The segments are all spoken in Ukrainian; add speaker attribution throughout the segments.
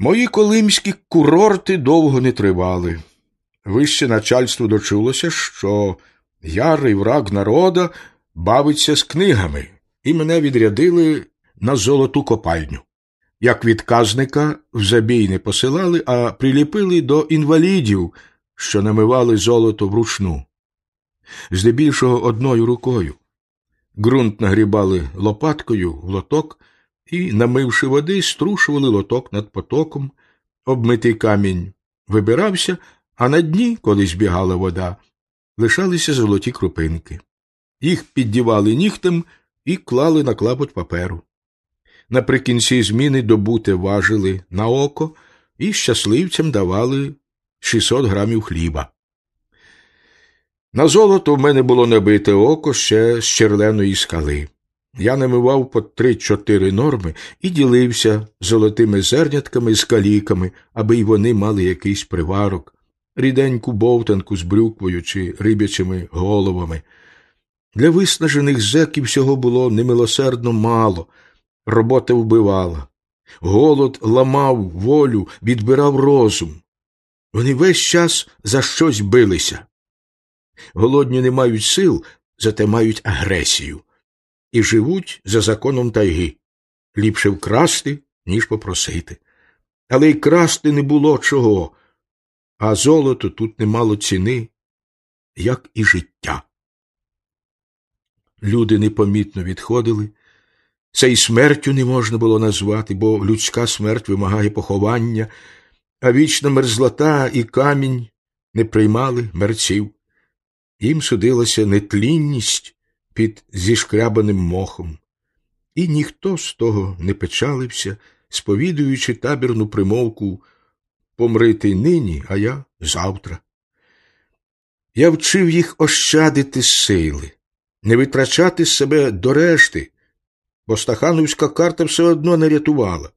Speaker 1: Мої колимські курорти довго не тривали. Вище начальство дочулося, що ярий враг народа бавиться з книгами, і мене відрядили на золоту копальню. Як відказника в забій не посилали, а приліпили до інвалідів, що намивали золото вручну. Здебільшого одною рукою. Ґрунт нагрібали лопаткою в лоток і, намивши води, струшували лоток над потоком, обмитий камінь вибирався, а на дні, коли збігала вода, лишалися золоті крупинки. Їх піддівали нігтем і клали на клапоть паперу. Наприкінці зміни добуте важили на око і щасливцям давали 600 грамів хліба. На золото в мене було набите око ще з черленої скали. Я намивав по три-чотири норми і ділився золотими зернятками з каліками, аби й вони мали якийсь приварок, ріденьку бовтанку з брюквою чи рибячими головами. Для виснажених зеків всього було немилосердно мало, робота вбивала. Голод ламав волю, відбирав розум. Вони весь час за щось билися. Голодні не мають сил, зате мають агресію і живуть за законом тайги. Ліпше вкрасти, ніж попросити. Але й красти не було чого, а золото тут не мало ціни, як і життя. Люди непомітно відходили. Це й смертю не можна було назвати, бо людська смерть вимагає поховання, а вічна мерзлота і камінь не приймали мерців. Їм судилася нетлінність під зішкрябаним мохом, і ніхто з того не печалився, сповідуючи табірну примовку помрити нині, а я завтра. Я вчив їх ощадити сили, не витрачати себе до решти, бо стахановська карта все одно не рятувала.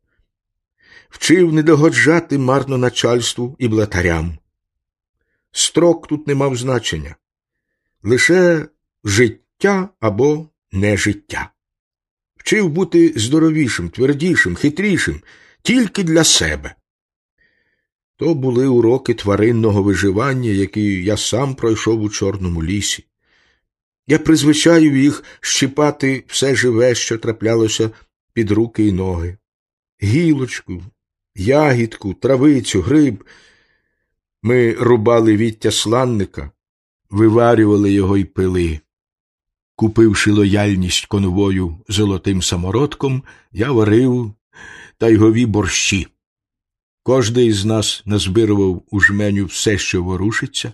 Speaker 1: Вчив не догоджати марно начальству і блатарям. Строк тут не мав значення лише життя або нежиття. Вчив бути здоровішим, твердішим, хитрішим тільки для себе. То були уроки тваринного виживання, які я сам пройшов у Чорному лісі. Я призвичаю їх щипати все живе, що траплялося під руки й ноги. Гілочку, ягідку, травицю, гриб. Ми рубали віття сланника, виварювали його й пили. Купивши лояльність конвою золотим самородком, я варив тайгові борщі. Кожний із нас назбирував у жменю все, що ворушиться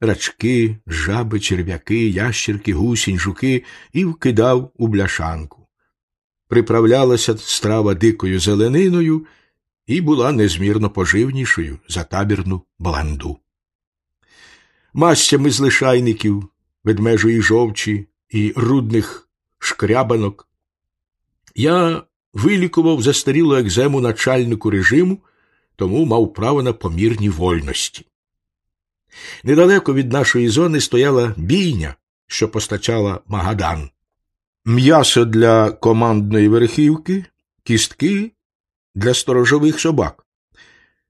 Speaker 1: рачки, жаби, черв'яки, ящірки, гусінь, жуки, і вкидав у бляшанку. Приправлялася страва дикою зелениною і була незмірно поживнішою за табірну бланду. Мастями з лишайників, ведмежої жовчі і рудних шкрябанок. Я вилікував застарілу екзему начальнику режиму, тому мав право на помірні вольності. Недалеко від нашої зони стояла бійня, що постачала магадан, м'ясо для командної верхівки, кістки для сторожових собак.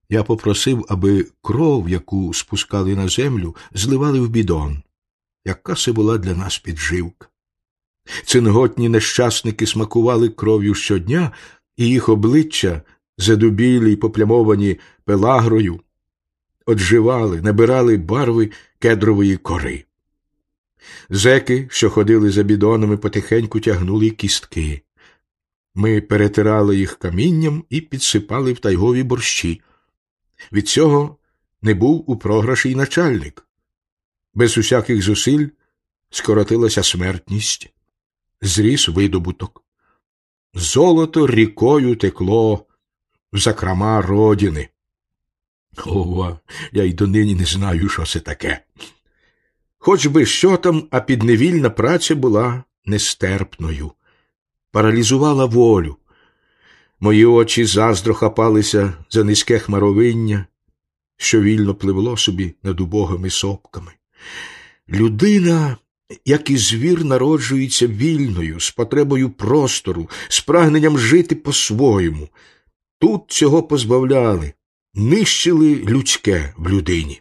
Speaker 1: Я попросив, аби кров, яку спускали на землю, зливали в бідон. Яка це була для нас підживка. Цинготні нещасники смакували кров'ю щодня, і їх обличчя, задубілі й поплямовані пелагрою, одживали, набирали барви кедрової кори. Зеки, що ходили за бідонами, потихеньку тягнули кістки. Ми перетирали їх камінням і підсипали в тайгові борщі. Від цього не був у програші й начальник. Без усяких зусиль скоротилася смертність, зріс видобуток. Золото рікою текло в закрома родини. Ова, я й донині не знаю, що це таке. Хоч би що там, а підневільна праця була нестерпною, паралізувала волю. Мої очі заздро хапалися за низьке хмаровиння, що вільно пливло собі над убогими сопками. Людина, як і звір, народжується вільною, з потребою простору, з прагненням жити по-своєму. Тут цього позбавляли, нищили людське в людині.